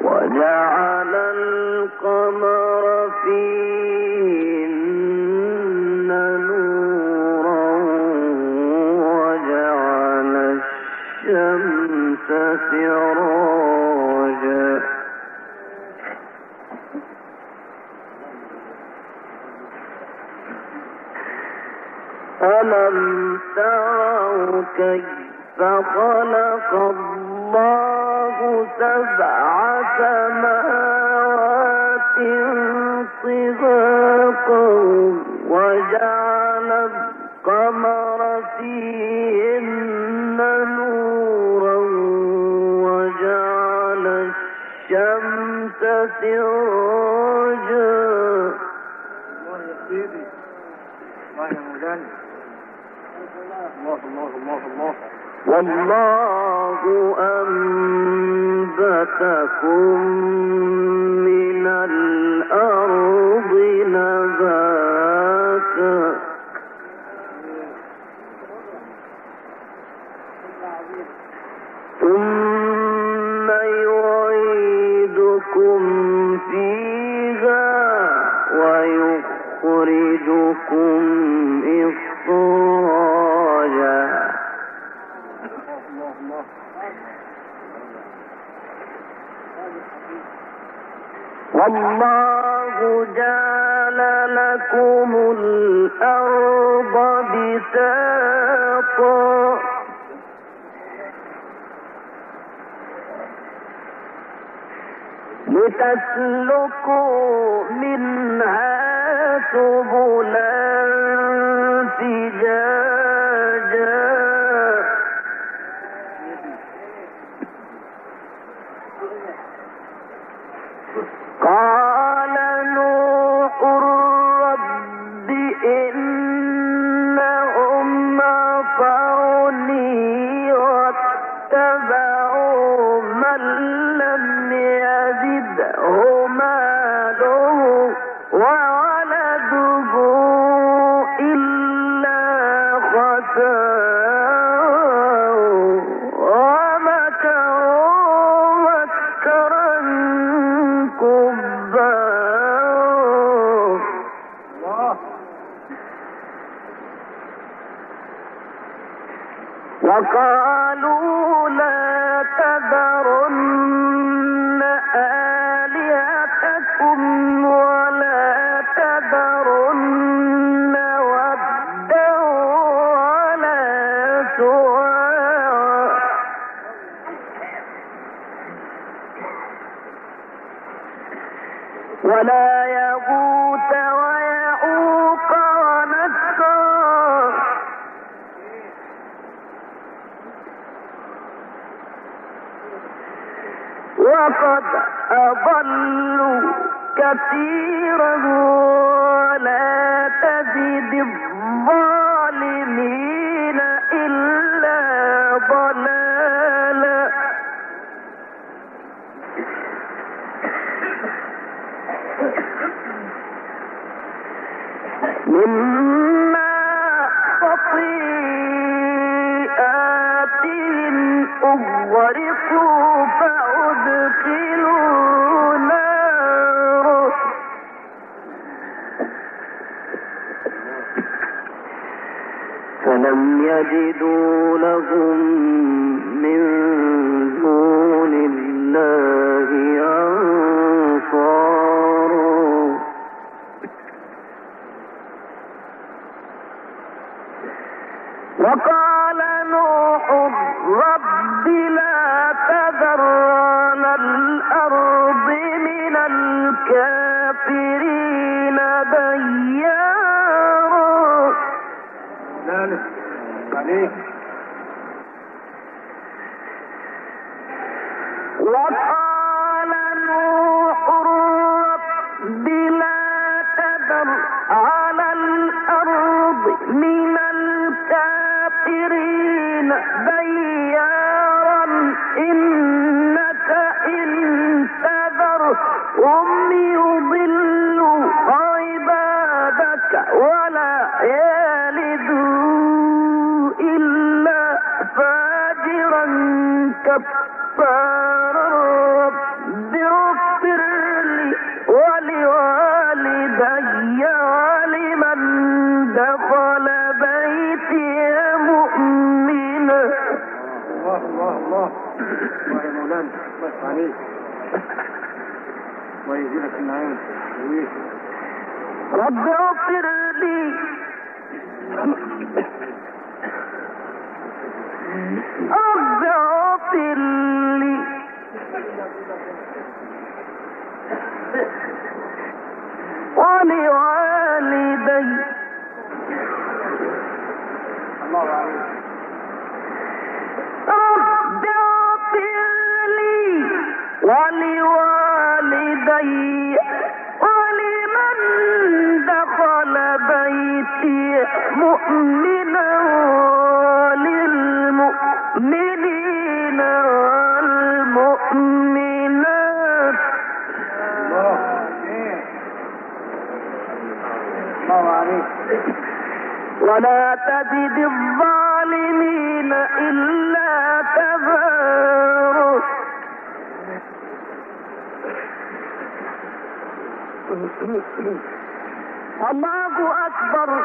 وجعل القمر فيهن نورا وجعل الشمس سراجا. ألم تروا كيف خلق الله سبع سماوات طباقا وجعل القمر فيهن نورا وجعل الشمس سراجا. الله يا سيدي الله يا مولانا الله الله الله الله. والله أنبتكم من الأرض نباتا. ثم يعيدكم فيها ويخرجكم إخراجا الله الله والله جعل لكم الأرض بساطا. لتسلكوا منها سبلا فجاجا رب لا تذر على الأرض من الكافرين ديارا. الله الله الله. الله يا مولانا. بس عليك رب اغفر ولا تزد الظالمين إلا تبارا الله أكبر.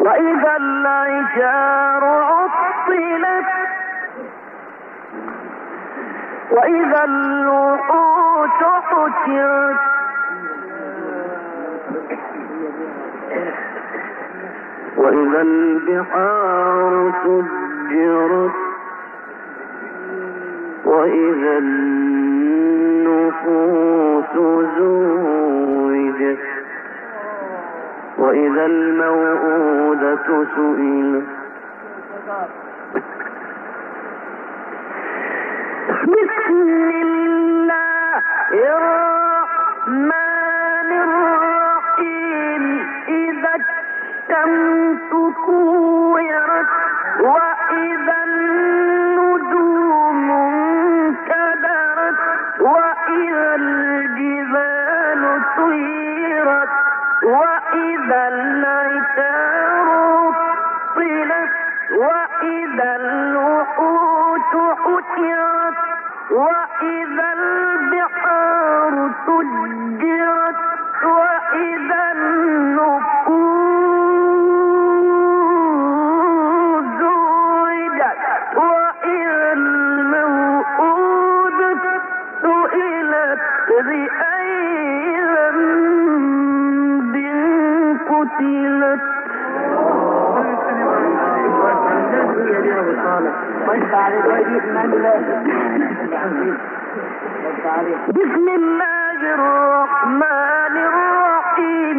وإذا العشار عطلت وإذا الوحوش حشرت وإذا البحار سجرت وإذا النفوس زوجت. وإذا الموءودة سئلت بسم الله الرحمن الرحيم. إذا الشمس كورت بسم الله الرحمن الرحيم.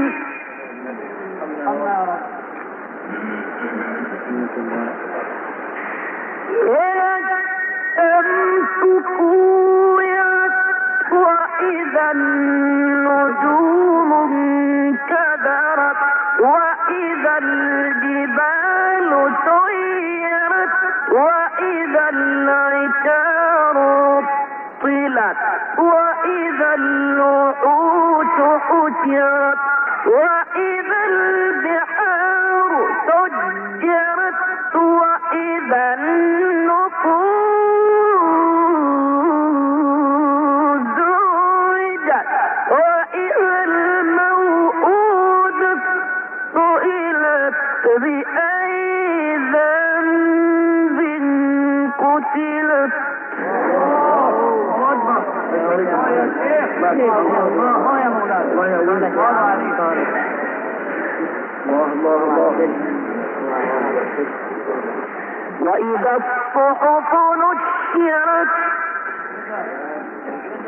الشمس كورت وإذا النجوم وإذا الجبال سيرت وإذا العشار طلت وإذا الوحوش وإذا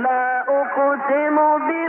فلا أقسم بالله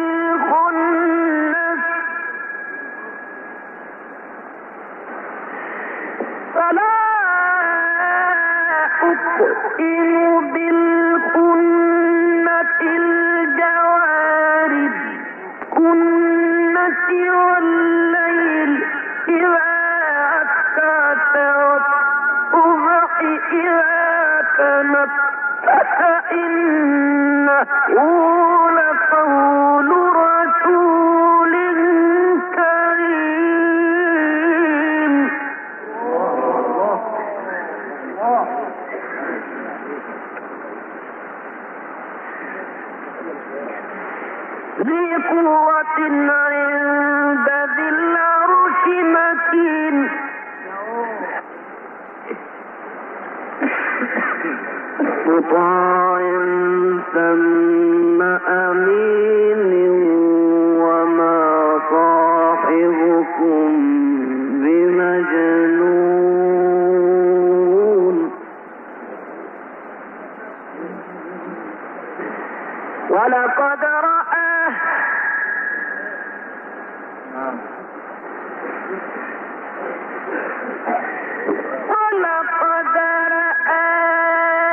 ذي قوة عند ذي أمين وما صاحبكم ولقد رأى ولقد رآه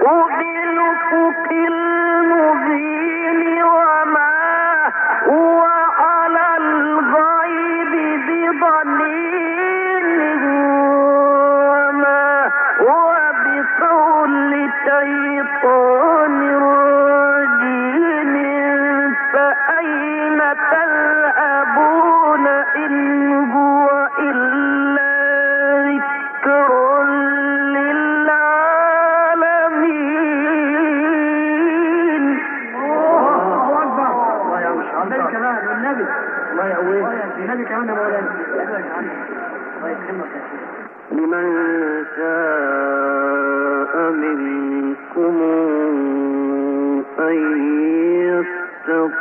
وبالأفق المبين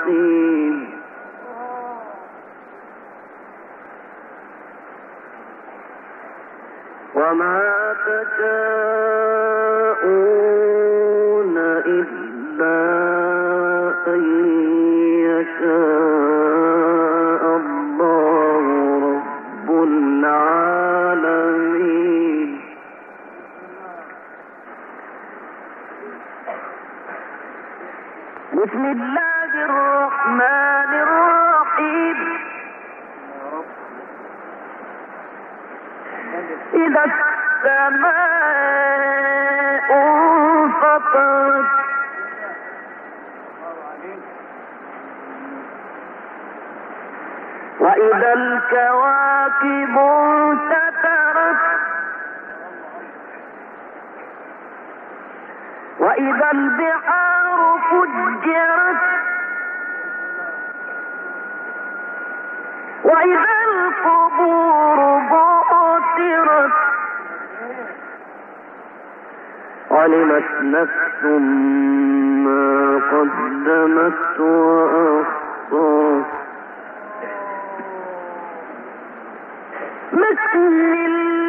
الرحيم إذا السماء انفطرت وإذا الكواكب انتثرت وإذا البحار فجرت وإذا القبور علمت نفس ما قدمت وأخطأت. مثل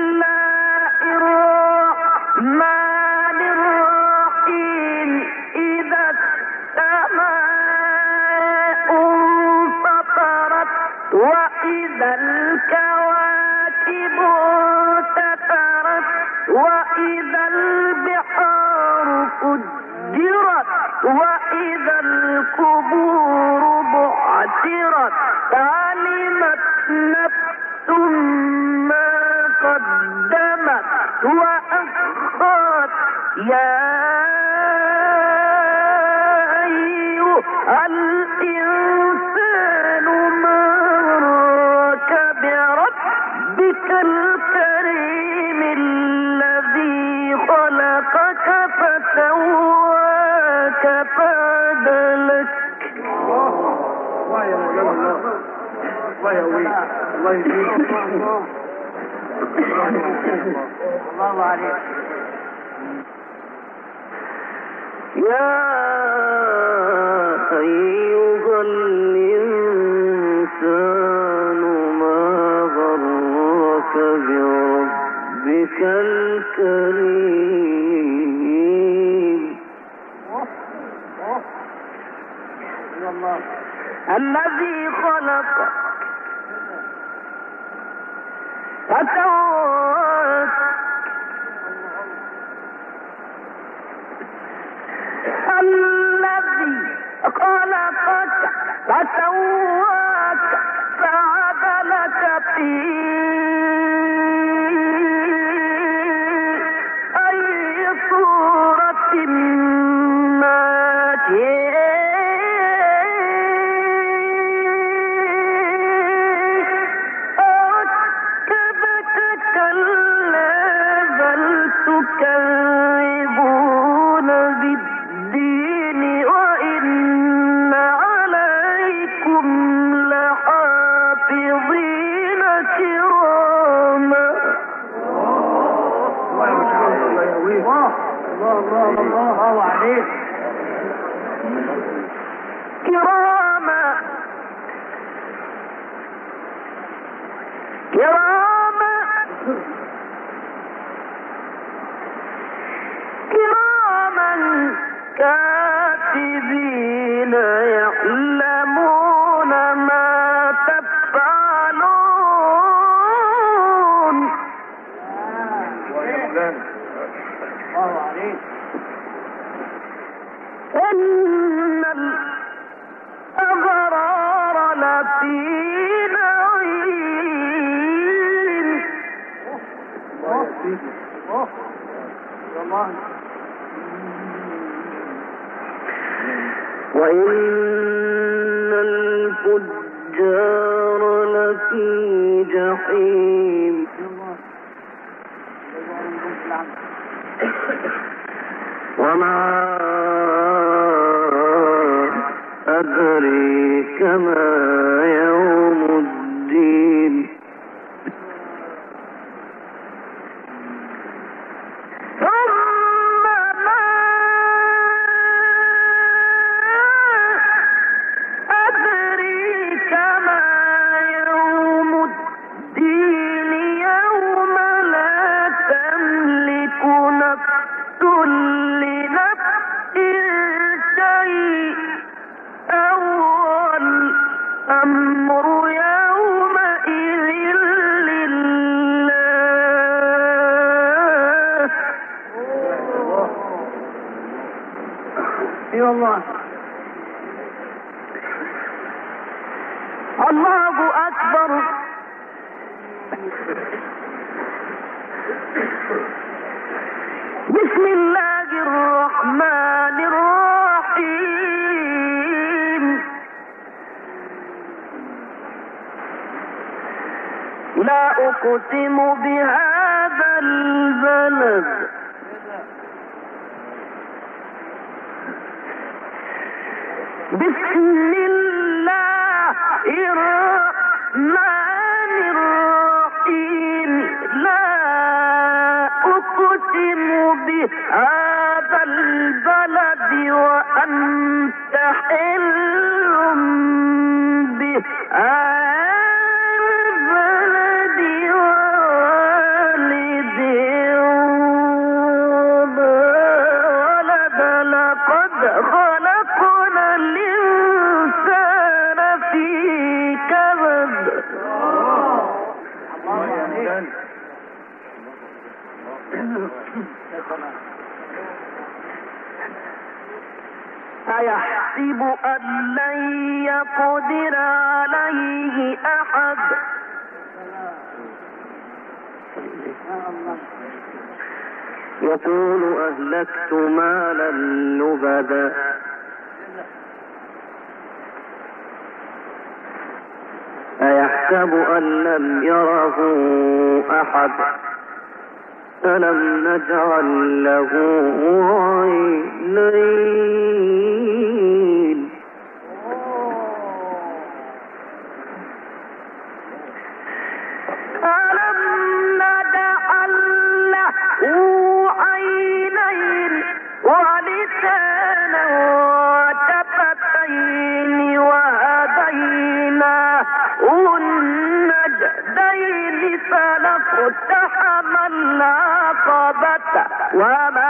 الله يهديك الله عليك يا أيها الإنسان ما غرك بربك الكريم؟ الله الذي خلقك خلقك فسواك فعدلك في الله عليك إن لفي نعيم. وإن الفجار لفي جحيم. وما أدريك ما يوم الدين. بسم الله الرحمن الرحيم. لا أقسم بهذا البلد. بسم بهذا يحسب أن لم يره أحد ألم نجعل له عينين وما العقبة وما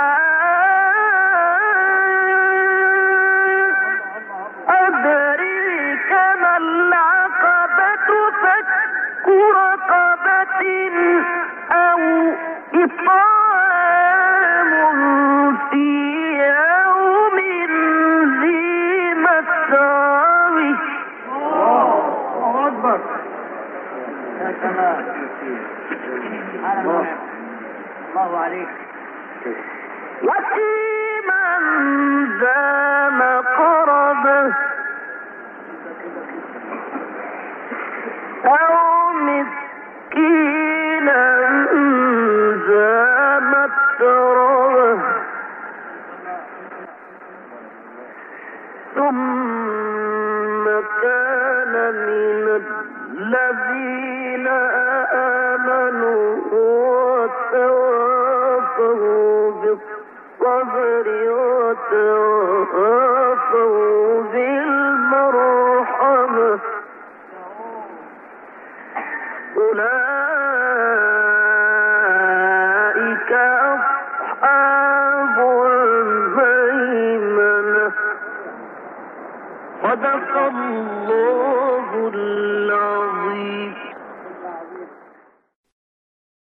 الذين